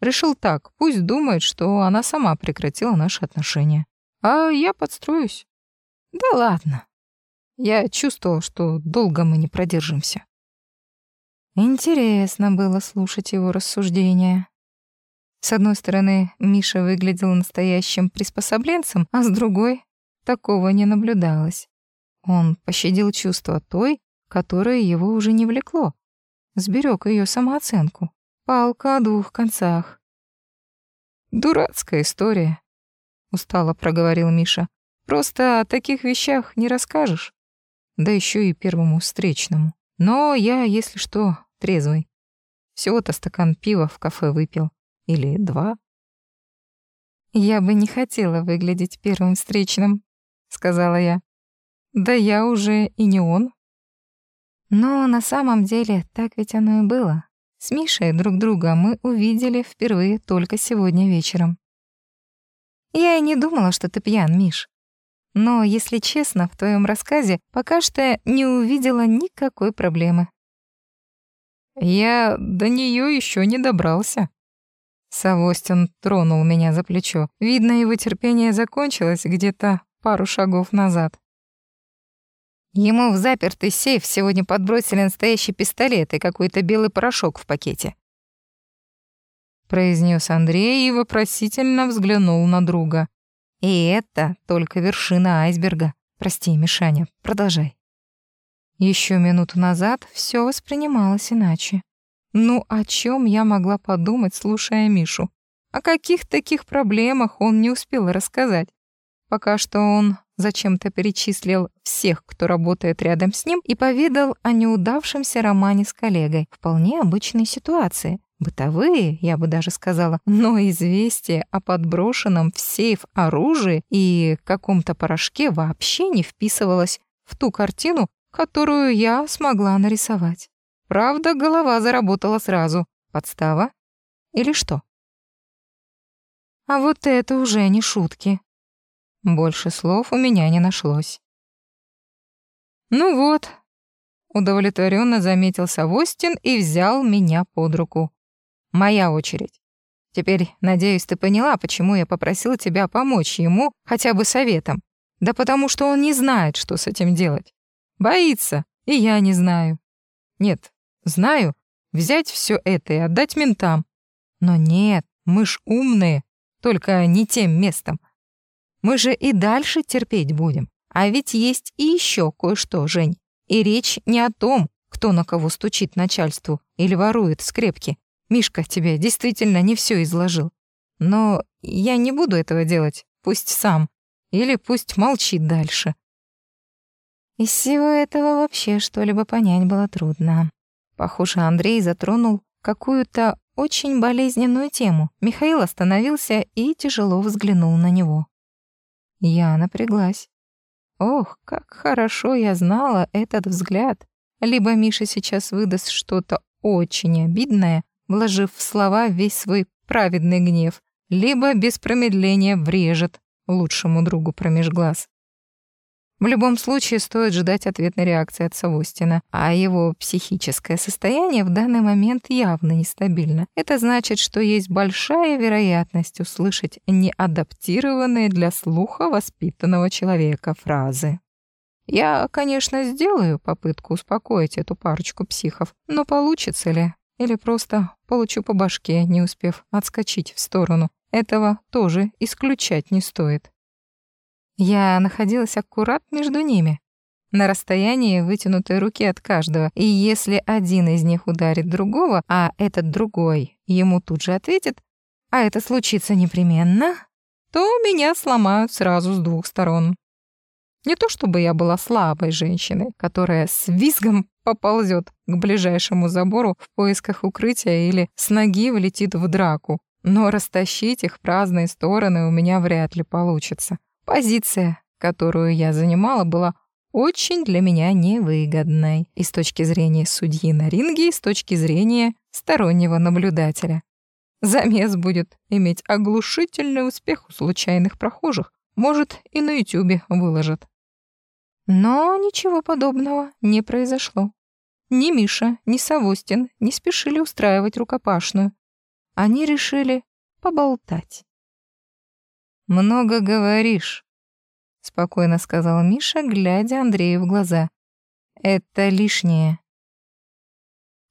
Решил так, пусть думает, что она сама прекратила наши отношения. А я подстроюсь. Да ладно. Я чувствовал, что долго мы не продержимся. Интересно было слушать его рассуждения. С одной стороны, Миша выглядел настоящим приспособленцем, а с другой — такого не наблюдалось. Он пощадил чувства той, которое его уже не влекло. Сберег ее самооценку. Палка о двух концах. «Дурацкая история», — устало проговорил Миша. «Просто о таких вещах не расскажешь. Да еще и первому встречному. Но я, если что, трезвый. Всего-то стакан пива в кафе выпил. Или два». «Я бы не хотела выглядеть первым встречным», — сказала я. «Да я уже и не он». Но на самом деле так ведь оно и было. С Мишей друг друга мы увидели впервые только сегодня вечером. Я и не думала, что ты пьян, Миш. Но, если честно, в твоем рассказе пока что не увидела никакой проблемы. Я до нее еще не добрался. Савостин тронул меня за плечо. Видно, его терпение закончилось где-то пару шагов назад. Ему в запертый сейф сегодня подбросили настоящий пистолет и какой-то белый порошок в пакете. Произнес Андрей и вопросительно взглянул на друга. И это только вершина айсберга. Прости, Мишаня, продолжай. Еще минуту назад все воспринималось иначе. Ну, о чем я могла подумать, слушая Мишу? О каких таких проблемах он не успел рассказать? Пока что он зачем-то перечислил всех, кто работает рядом с ним, и поведал о неудавшемся романе с коллегой. Вполне обычной ситуации. бытовые, я бы даже сказала, но известие о подброшенном в сейф оружии и каком-то порошке вообще не вписывалось в ту картину, которую я смогла нарисовать. Правда, голова заработала сразу. Подстава? Или что? А вот это уже не шутки. Больше слов у меня не нашлось. Ну вот, удовлетворенно заметил Савостин и взял меня под руку. Моя очередь. Теперь, надеюсь, ты поняла, почему я попросил тебя помочь ему хотя бы советом. Да потому что он не знает, что с этим делать. Боится, и я не знаю. Нет, знаю, взять все это и отдать ментам. Но нет, мы ж умные, только не тем местом. Мы же и дальше терпеть будем. А ведь есть и еще кое-что, Жень. И речь не о том, кто на кого стучит начальству или ворует скрепки. Мишка тебе действительно не все изложил. Но я не буду этого делать, пусть сам. Или пусть молчит дальше. Из всего этого вообще что-либо понять было трудно. Похоже, Андрей затронул какую-то очень болезненную тему. Михаил остановился и тяжело взглянул на него. Я напряглась. Ох, как хорошо я знала этот взгляд. Либо Миша сейчас выдаст что-то очень обидное, вложив в слова весь свой праведный гнев, либо без промедления врежет лучшему другу промеж глаз. В любом случае стоит ждать ответной реакции от Савостина, а его психическое состояние в данный момент явно нестабильно. Это значит, что есть большая вероятность услышать неадаптированные для слуха воспитанного человека фразы. Я, конечно, сделаю попытку успокоить эту парочку психов, но получится ли? Или просто получу по башке, не успев отскочить в сторону. Этого тоже исключать не стоит. Я находилась аккурат между ними, на расстоянии вытянутой руки от каждого, и если один из них ударит другого, а этот другой ему тут же ответит, а это случится непременно, то меня сломают сразу с двух сторон. Не то чтобы я была слабой женщиной, которая с визгом поползет к ближайшему забору в поисках укрытия или с ноги влетит в драку, но растащить их в разные стороны у меня вряд ли получится. Позиция, которую я занимала, была очень для меня невыгодной и с точки зрения судьи на ринге, и с точки зрения стороннего наблюдателя. Замес будет иметь оглушительный успех у случайных прохожих, может, и на Ютубе выложат. Но ничего подобного не произошло. Ни Миша, ни Савостин не спешили устраивать рукопашную. Они решили поболтать. «Много говоришь», — спокойно сказал Миша, глядя Андрею в глаза. «Это лишнее».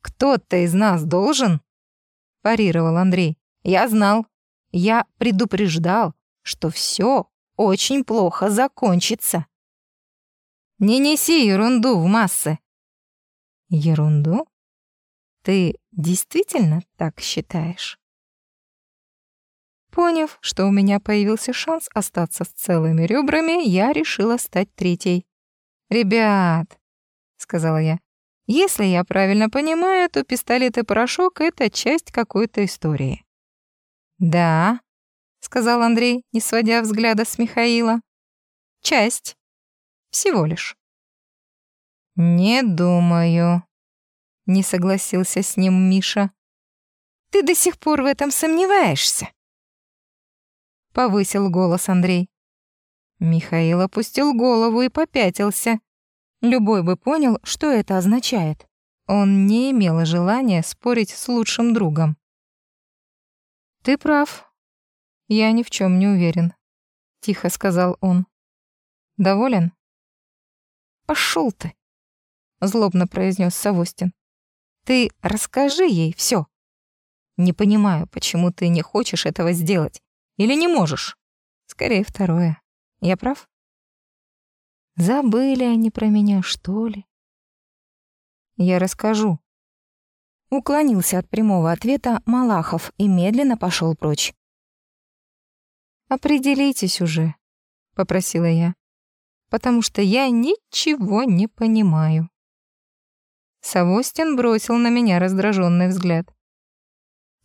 «Кто-то из нас должен?» — парировал Андрей. «Я знал. Я предупреждал, что все очень плохо закончится». Не неси ерунду в массы. Ерунду? Ты действительно так считаешь? Поняв, что у меня появился шанс остаться с целыми ребрами, я решила стать третьей. «Ребят», — сказала я, — «если я правильно понимаю, то пистолет и порошок — это часть какой-то истории». «Да», — сказал Андрей, не сводя взгляда с Михаила. «Часть. Всего лишь. «Не думаю», — не согласился с ним Миша. «Ты до сих пор в этом сомневаешься?» Повысил голос Андрей. Михаил опустил голову и попятился. Любой бы понял, что это означает. Он не имел желания спорить с лучшим другом. «Ты прав. Я ни в чем не уверен», — тихо сказал он. «Доволен?» Пошел ты, злобно произнес Савостин. Ты расскажи ей все. Не понимаю, почему ты не хочешь этого сделать. Или не можешь. Скорее второе. Я прав? Забыли они про меня, что ли? Я расскажу. Уклонился от прямого ответа Малахов и медленно пошел прочь. «Определитесь уже», — попросила я потому что я ничего не понимаю. Савостин бросил на меня раздраженный взгляд.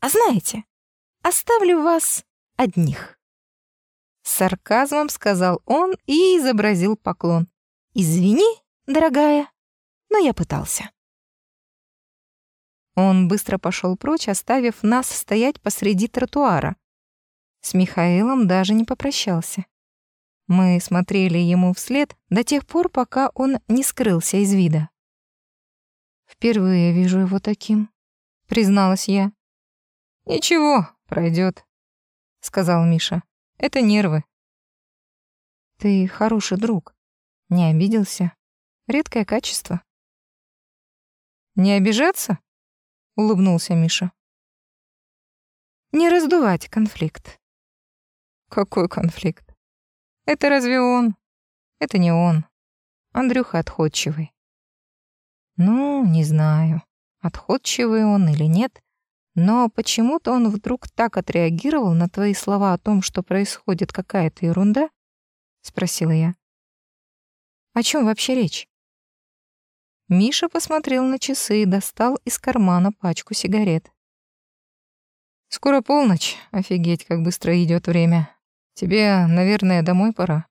А знаете, оставлю вас одних. С сарказмом сказал он и изобразил поклон. «Извини, дорогая, но я пытался». Он быстро пошел прочь, оставив нас стоять посреди тротуара. С Михаилом даже не попрощался. Мы смотрели ему вслед до тех пор, пока он не скрылся из вида. «Впервые вижу его таким», — призналась я. «Ничего, пройдет, сказал Миша. «Это нервы». «Ты хороший друг. Не обиделся. Редкое качество». «Не обижаться?» — улыбнулся Миша. «Не раздувать конфликт». «Какой конфликт? Это разве он? Это не он. Андрюха отходчивый». «Ну, не знаю, отходчивый он или нет, но почему-то он вдруг так отреагировал на твои слова о том, что происходит какая-то ерунда?» — спросила я. «О чем вообще речь?» Миша посмотрел на часы и достал из кармана пачку сигарет. «Скоро полночь. Офигеть, как быстро идет время. Тебе, наверное, домой пора».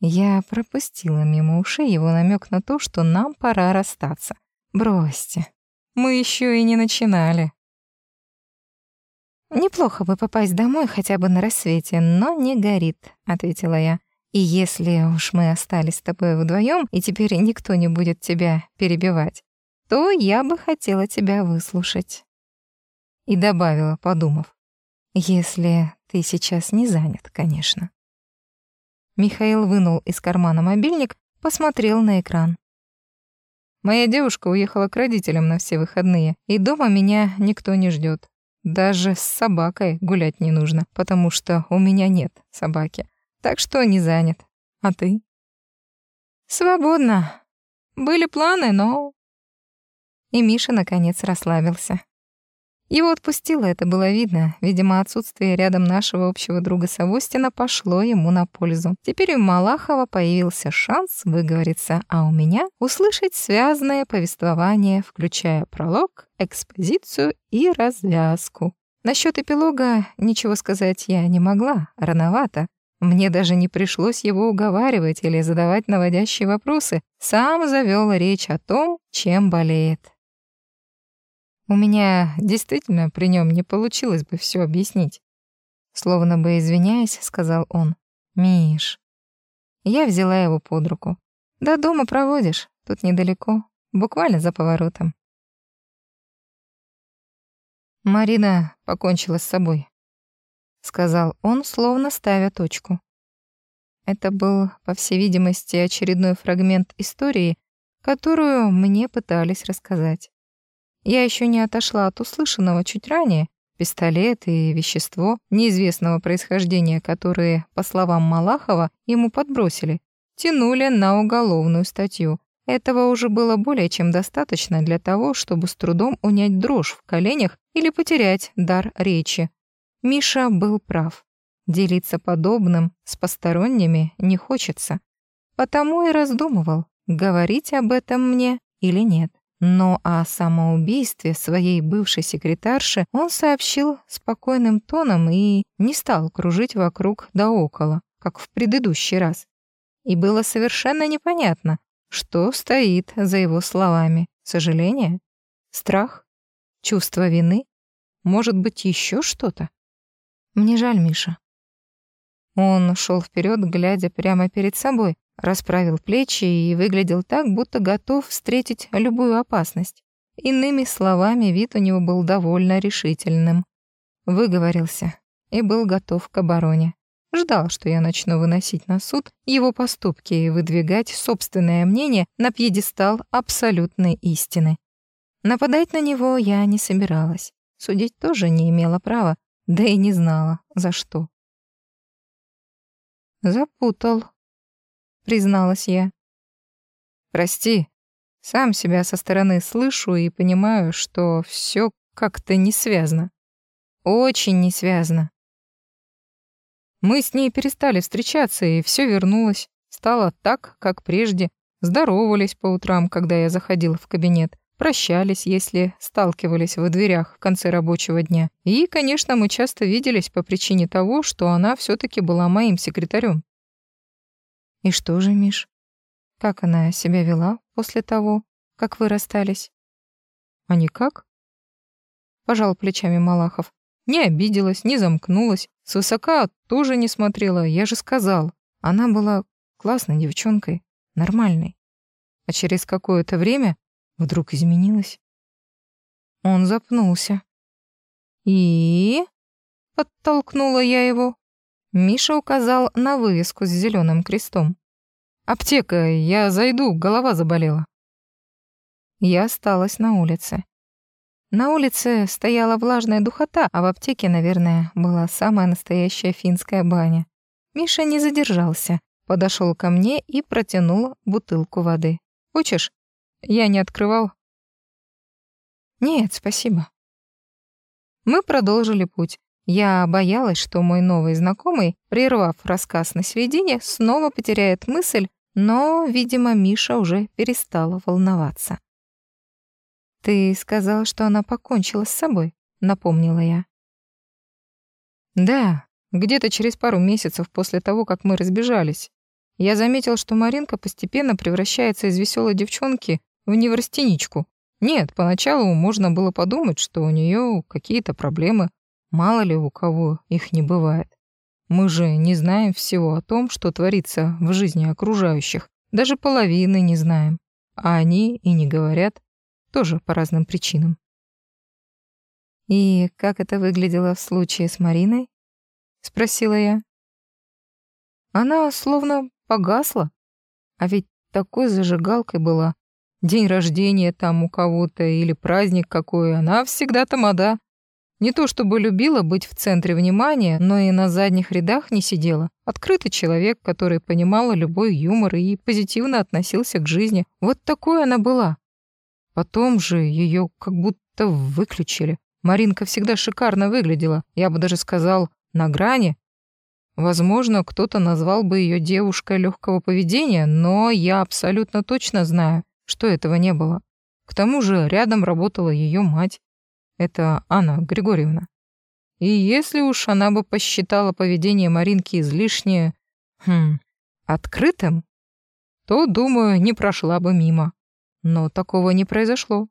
Я пропустила мимо ушей его намек на то, что нам пора расстаться. Бросьте. Мы еще и не начинали. «Неплохо бы попасть домой хотя бы на рассвете, но не горит», — ответила я. И если уж мы остались с тобой вдвоем, и теперь никто не будет тебя перебивать, то я бы хотела тебя выслушать. И добавила, подумав, если ты сейчас не занят, конечно. Михаил вынул из кармана мобильник, посмотрел на экран. Моя девушка уехала к родителям на все выходные, и дома меня никто не ждет. Даже с собакой гулять не нужно, потому что у меня нет собаки. Так что не занят. А ты? Свободно. Были планы, но... И Миша, наконец, расслабился. Его отпустило, это было видно. Видимо, отсутствие рядом нашего общего друга Савостина пошло ему на пользу. Теперь у Малахова появился шанс выговориться, а у меня услышать связанное повествование, включая пролог, экспозицию и развязку. Насчет эпилога ничего сказать я не могла, рановато. Мне даже не пришлось его уговаривать или задавать наводящие вопросы. Сам завёл речь о том, чем болеет. У меня действительно при нём не получилось бы всё объяснить. Словно бы извиняясь, сказал он. «Миш». Я взяла его под руку. «До дома проводишь, тут недалеко, буквально за поворотом». Марина покончила с собой сказал он, словно ставя точку. Это был, по всей видимости, очередной фрагмент истории, которую мне пытались рассказать. Я еще не отошла от услышанного чуть ранее, пистолет и вещество неизвестного происхождения, которые, по словам Малахова, ему подбросили, тянули на уголовную статью. Этого уже было более чем достаточно для того, чтобы с трудом унять дрожь в коленях или потерять дар речи, Миша был прав. Делиться подобным с посторонними не хочется. Потому и раздумывал, говорить об этом мне или нет. Но о самоубийстве своей бывшей секретарши он сообщил спокойным тоном и не стал кружить вокруг да около, как в предыдущий раз. И было совершенно непонятно, что стоит за его словами. Сожаление? Страх? Чувство вины? Может быть, еще что-то? Мне жаль, Миша. Он шел вперед, глядя прямо перед собой, расправил плечи и выглядел так, будто готов встретить любую опасность. Иными словами, вид у него был довольно решительным. Выговорился и был готов к обороне. Ждал, что я начну выносить на суд его поступки и выдвигать собственное мнение на пьедестал абсолютной истины. Нападать на него я не собиралась. Судить тоже не имела права, да и не знала, за что. «Запутал», — призналась я. «Прости, сам себя со стороны слышу и понимаю, что все как-то не связано. Очень не связано. Мы с ней перестали встречаться, и все вернулось. Стало так, как прежде. Здоровались по утрам, когда я заходила в кабинет. прощались, если сталкивались во дверях в конце рабочего дня. И, конечно, мы часто виделись по причине того, что она все таки была моим секретарем. И что же, Миш? Как она себя вела после того, как вы расстались? А никак? Пожал плечами Малахов. Не обиделась, не замкнулась, свысока тоже не смотрела, я же сказал. Она была классной девчонкой, нормальной. А через какое-то время вдруг изменилась. Он запнулся. «И?» — подтолкнула я его. Миша указал на вывеску с зеленым крестом. «Аптека, я зайду, голова заболела». Я осталась на улице. На улице стояла влажная духота, а в аптеке, наверное, была самая настоящая финская баня. Миша не задержался, подошел ко мне и протянул бутылку воды. «Хочешь? Я не открывал». «Нет, спасибо». Мы продолжили путь. Я боялась, что мой новый знакомый, прервав рассказ на середине, снова потеряет мысль, но, видимо, Миша уже перестала волноваться. «Ты сказал, что она покончила с собой», — напомнила я. «Да, где-то через пару месяцев после того, как мы разбежались. Я заметил, что Маринка постепенно превращается из веселой девчонки в неврастеничку. Нет, поначалу можно было подумать, что у нее какие-то проблемы, Мало ли у кого их не бывает. Мы же не знаем всего о том, что творится в жизни окружающих. Даже половины не знаем. А они и не говорят. Тоже по разным причинам. «И как это выглядело в случае с Мариной?» — спросила я. Она словно погасла. А ведь такой зажигалкой была. День рождения там у кого-то или праздник какой, она всегда тамада. Не то чтобы любила быть в центре внимания, но и на задних рядах не сидела. Открытый человек, который понимала любой юмор и позитивно относился к жизни. Вот такой она была. Потом же ее как будто выключили. Маринка всегда шикарно выглядела, я бы даже сказал, на грани. Возможно, кто-то назвал бы ее девушкой легкого поведения, но я абсолютно точно знаю, что этого не было. К тому же рядом работала ее мать. Это Анна Григорьевна. И если уж она бы посчитала поведение Маринки излишне... Хм, открытым, то, думаю, не прошла бы мимо. Но такого не произошло.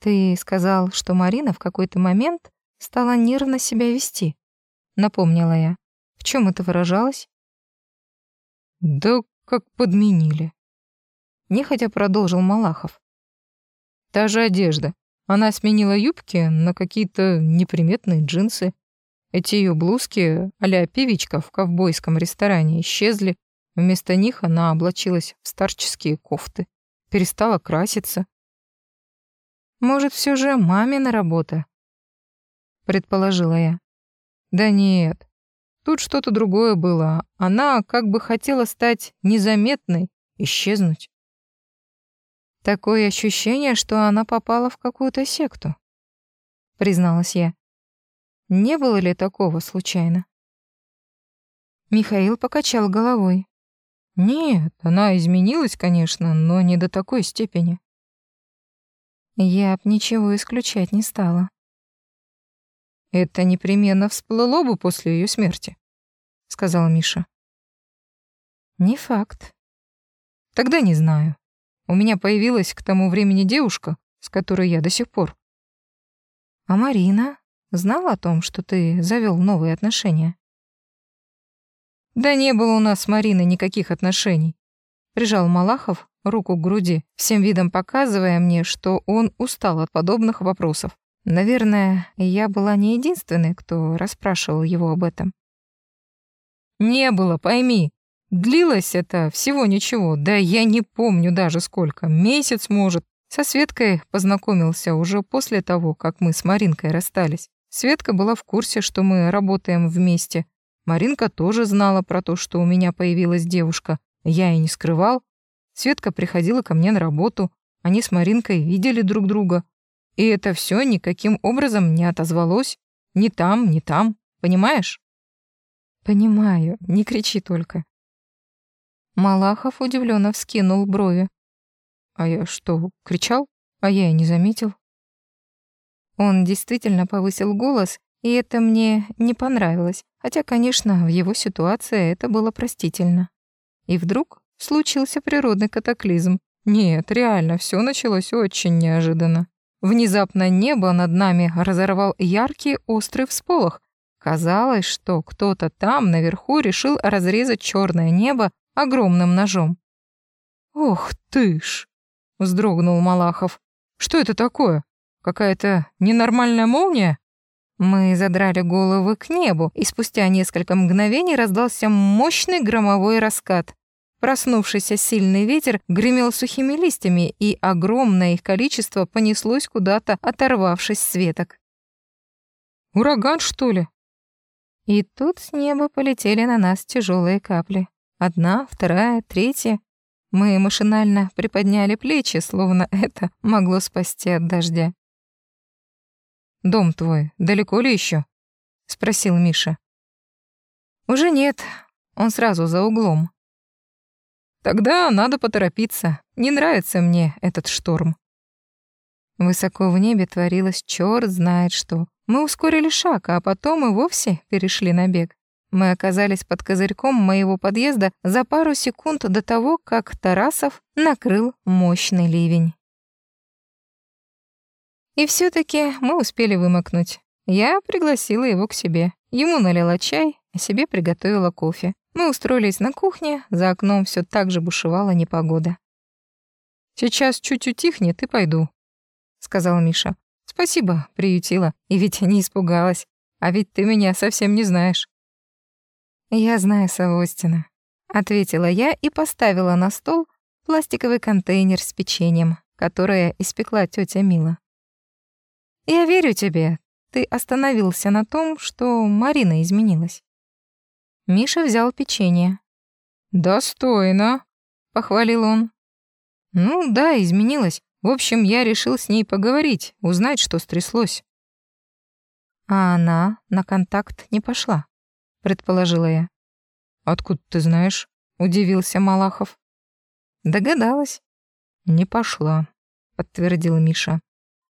«Ты сказал, что Марина в какой-то момент стала нервно себя вести», — напомнила я. «В чем это выражалось?» «Да как подменили», — нехотя продолжил Малахов. «Та же одежда, она сменила юбки на какие-то неприметные джинсы. Эти ее блузки а певичка в ковбойском ресторане исчезли. Вместо них она облачилась в старческие кофты. Перестала краситься. «Может, все же мамина работа?» Предположила я. «Да нет. Тут что-то другое было. Она как бы хотела стать незаметной, исчезнуть. Такое ощущение, что она попала в какую-то секту, призналась я. Не было ли такого случайно? Михаил покачал головой. Нет, она изменилась, конечно, но не до такой степени. Я б ничего исключать не стала. Это непременно всплыло бы после ее смерти, сказал Миша. Не факт. Тогда не знаю. У меня появилась к тому времени девушка, с которой я до сих пор. А Марина знала о том, что ты завел новые отношения? Да не было у нас с Мариной никаких отношений. Прижал Малахов руку к груди, всем видом показывая мне, что он устал от подобных вопросов. Наверное, я была не единственной, кто расспрашивал его об этом. «Не было, пойми. Длилось это всего ничего, да я не помню даже сколько, месяц может. Со Светкой познакомился уже после того, как мы с Маринкой расстались. Светка была в курсе, что мы работаем вместе. Маринка тоже знала про то, что у меня появилась девушка. Я и не скрывал. Светка приходила ко мне на работу. Они с Маринкой видели друг друга. И это все никаким образом не отозвалось. Ни там, ни там. Понимаешь? Понимаю, не кричи только. Малахов удивленно вскинул брови. А я что, кричал? А я и не заметил. Он действительно повысил голос, и это мне не понравилось, хотя, конечно, в его ситуации это было простительно. И вдруг случился природный катаклизм. Нет, реально, все началось очень неожиданно. Внезапно небо над нами разорвал яркий острый всполох. Казалось, что кто-то там наверху решил разрезать черное небо огромным ножом. «Ох ты ж!» — вздрогнул Малахов. «Что это такое? Какая-то ненормальная молния?» Мы задрали головы к небу, и спустя несколько мгновений раздался мощный громовой раскат. Проснувшийся сильный ветер гремел сухими листьями, и огромное их количество понеслось куда-то, оторвавшись с веток. «Ураган, что ли?» И тут с неба полетели на нас тяжелые капли. Одна, вторая, третья. Мы машинально приподняли плечи, словно [laughs] это могло спасти от дождя. «Дом твой далеко ли еще? спросил Миша. «Уже нет, он сразу за углом». «Тогда надо поторопиться. Не нравится мне этот шторм». Высоко в небе творилось черт знает что. Мы ускорили шаг, а потом и вовсе перешли на бег. Мы оказались под козырьком моего подъезда за пару секунд до того, как Тарасов накрыл мощный ливень. И все таки мы успели вымокнуть. Я пригласила его к себе. Ему налила чай, а себе приготовила кофе. Мы устроились на кухне, за окном все так же бушевала непогода. «Сейчас чуть утихнет и пойду», — сказал Миша. «Спасибо, приютила, и ведь не испугалась. А ведь ты меня совсем не знаешь». «Я знаю Савостина», — ответила я и поставила на стол пластиковый контейнер с печеньем, которое испекла тетя Мила. Я верю тебе. Ты остановился на том, что Марина изменилась. Миша взял печенье. «Достойно», — похвалил он. «Ну да, изменилась. В общем, я решил с ней поговорить, узнать, что стряслось». «А она на контакт не пошла», — предположила я. «Откуда ты знаешь?» — удивился Малахов. «Догадалась». «Не пошла», — подтвердил Миша.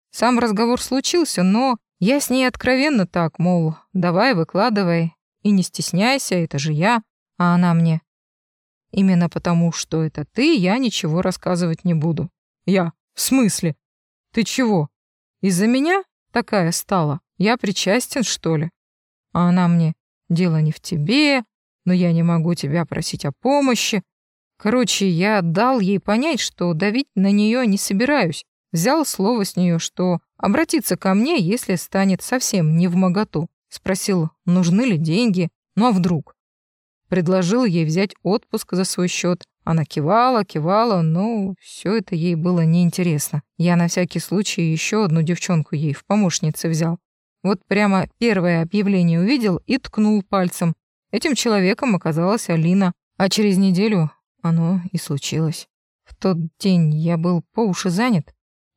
Сам разговор случился, но я с ней откровенно так, мол, давай, выкладывай, и не стесняйся, это же я, а она мне. Именно потому, что это ты, я ничего рассказывать не буду. Я, в смысле? Ты чего? Из-за меня такая стала? Я причастен, что ли? А она мне, дело не в тебе, но я не могу тебя просить о помощи. Короче, я дал ей понять, что давить на нее не собираюсь, Взял слово с нее, что обратиться ко мне, если станет совсем не в моготу. Спросил, нужны ли деньги, ну а вдруг? Предложил ей взять отпуск за свой счет. Она кивала, кивала, но все это ей было неинтересно. Я на всякий случай еще одну девчонку ей в помощнице взял. Вот прямо первое объявление увидел и ткнул пальцем. Этим человеком оказалась Алина, а через неделю оно и случилось. В тот день я был по уши занят,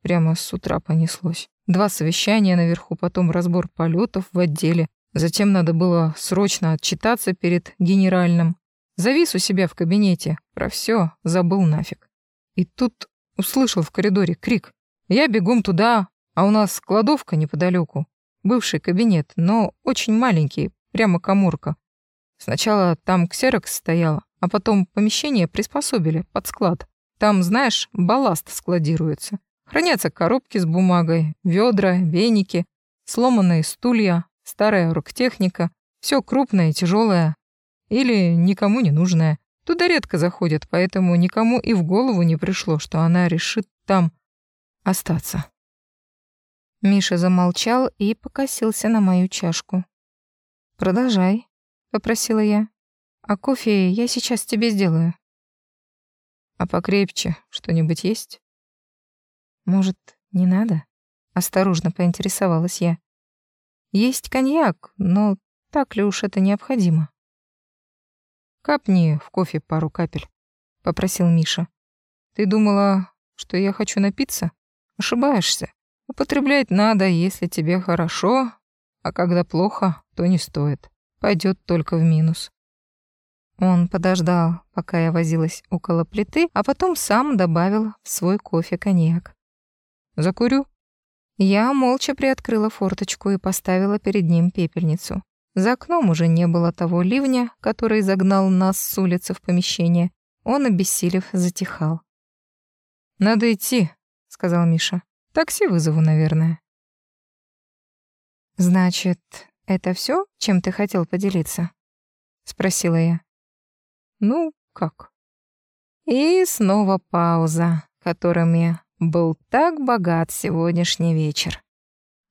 Прямо с утра понеслось. Два совещания наверху, потом разбор полетов в отделе. Затем надо было срочно отчитаться перед генеральным. Завис у себя в кабинете, про все забыл нафиг. И тут услышал в коридоре крик. Я бегом туда, а у нас кладовка неподалеку. Бывший кабинет, но очень маленький, прямо коморка. Сначала там ксерокс стоял, а потом помещение приспособили под склад. Там, знаешь, балласт складируется. Хранятся коробки с бумагой, ведра, веники, сломанные стулья, старая руктехника, все крупное и тяжелое или никому не нужное. Туда редко заходят, поэтому никому и в голову не пришло, что она решит там остаться. Миша замолчал и покосился на мою чашку. «Продолжай», — попросила я. «А кофе я сейчас тебе сделаю». «А покрепче что-нибудь есть?» «Может, не надо?» — осторожно поинтересовалась я. «Есть коньяк, но так ли уж это необходимо?» «Капни в кофе пару капель», — попросил Миша. «Ты думала, что я хочу напиться? Ошибаешься. Употреблять надо, если тебе хорошо, а когда плохо, то не стоит. Пойдет только в минус». Он подождал, пока я возилась около плиты, а потом сам добавил в свой кофе коньяк. «Закурю?» Я молча приоткрыла форточку и поставила перед ним пепельницу. За окном уже не было того ливня, который загнал нас с улицы в помещение. Он, обессилев, затихал. «Надо идти», — сказал Миша. «Такси вызову, наверное». «Значит, это все, чем ты хотел поделиться?» — спросила я. «Ну, как?» И снова пауза, которыми был так богат сегодняшний вечер.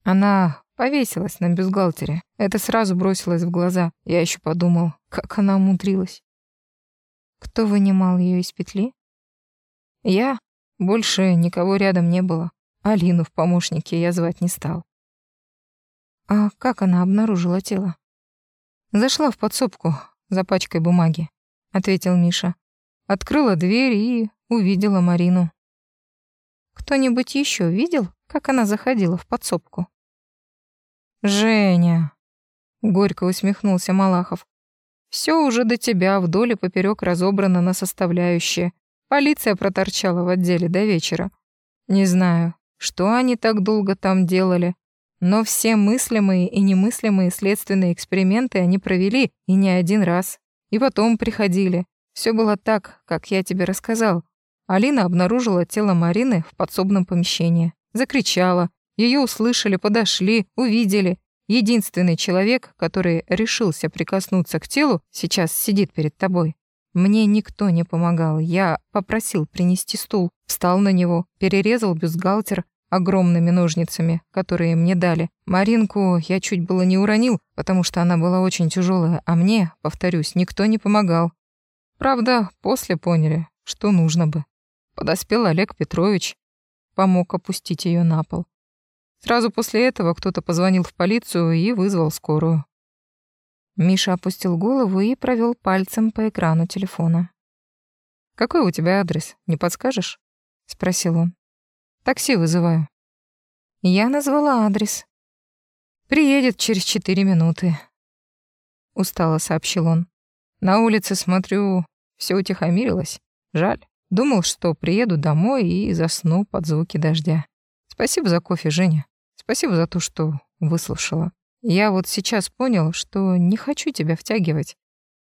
Она повесилась на бюстгальтере. Это сразу бросилось в глаза. Я еще подумал, как она умудрилась. Кто вынимал ее из петли? Я. Больше никого рядом не было. Алину в помощнике я звать не стал. А как она обнаружила тело? Зашла в подсобку за пачкой бумаги, ответил Миша. Открыла дверь и увидела Марину. Кто-нибудь еще видел, как она заходила в подсобку? Женя, горько усмехнулся Малахов. Все уже до тебя вдоль и поперек разобрано на составляющие. Полиция проторчала в отделе до вечера. Не знаю, что они так долго там делали, но все мыслимые и немыслимые следственные эксперименты они провели и не один раз. И потом приходили. Все было так, как я тебе рассказал. Алина обнаружила тело Марины в подсобном помещении. Закричала. Ее услышали, подошли, увидели. Единственный человек, который решился прикоснуться к телу, сейчас сидит перед тобой. Мне никто не помогал. Я попросил принести стул, встал на него, перерезал бюстгальтер огромными ножницами, которые мне дали. Маринку я чуть было не уронил, потому что она была очень тяжелая, а мне, повторюсь, никто не помогал. Правда, после поняли, что нужно бы. Подоспел Олег Петрович, помог опустить ее на пол. Сразу после этого кто-то позвонил в полицию и вызвал скорую. Миша опустил голову и провел пальцем по экрану телефона. «Какой у тебя адрес, не подскажешь?» — спросил он. «Такси вызываю». Я назвала адрес. «Приедет через четыре минуты», — устало сообщил он. «На улице, смотрю, все утихомирилось. Жаль. Думал, что приеду домой и засну под звуки дождя. Спасибо за кофе, Женя. Спасибо за то, что выслушала. Я вот сейчас понял, что не хочу тебя втягивать.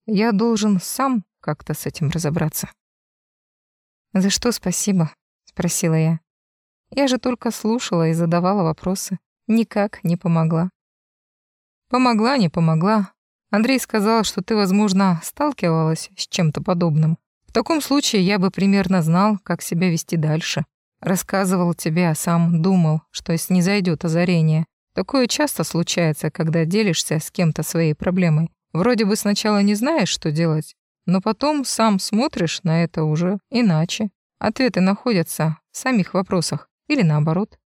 Я должен сам как-то с этим разобраться. «За что спасибо?» — спросила я. Я же только слушала и задавала вопросы. Никак не помогла. Помогла, не помогла. Андрей сказал, что ты, возможно, сталкивалась с чем-то подобным. В таком случае я бы примерно знал, как себя вести дальше. Рассказывал тебе, а сам думал, что снизойдет озарение. Такое часто случается, когда делишься с кем-то своей проблемой. Вроде бы сначала не знаешь, что делать, но потом сам смотришь на это уже иначе. Ответы находятся в самих вопросах или наоборот.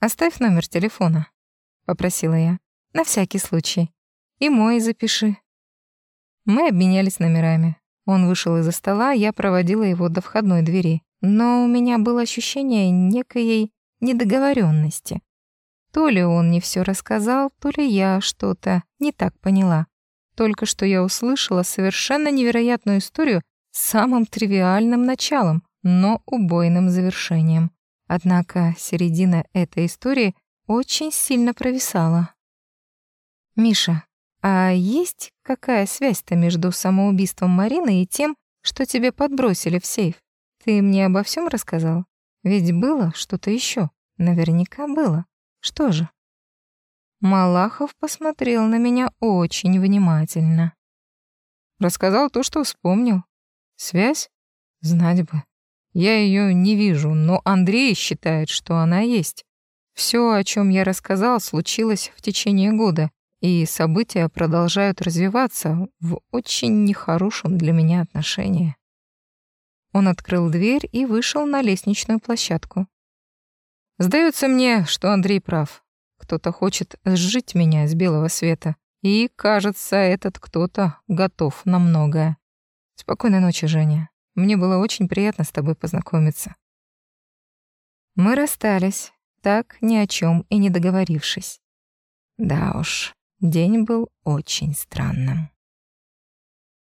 «Оставь номер телефона», — попросила я, — «на всякий случай. И мой запиши». Мы обменялись номерами. Он вышел из-за стола, я проводила его до входной двери. Но у меня было ощущение некоей недоговоренности. То ли он не все рассказал, то ли я что-то не так поняла. Только что я услышала совершенно невероятную историю с самым тривиальным началом, но убойным завершением. Однако середина этой истории очень сильно провисала. «Миша, а есть какая связь-то между самоубийством Марины и тем, что тебе подбросили в сейф? Ты мне обо всем рассказал? Ведь было что-то еще. Наверняка было. Что же? Малахов посмотрел на меня очень внимательно. Рассказал то, что вспомнил. Связь? Знать бы. Я ее не вижу, но Андрей считает, что она есть. Все, о чем я рассказал, случилось в течение года, и события продолжают развиваться в очень нехорошем для меня отношении. Он открыл дверь и вышел на лестничную площадку. Сдается мне, что Андрей прав. Кто-то хочет сжить меня с белого света, и, кажется, этот кто-то готов на многое. Спокойной ночи, Женя. Мне было очень приятно с тобой познакомиться. Мы расстались, так ни о чем и не договорившись. Да уж, День был очень странным.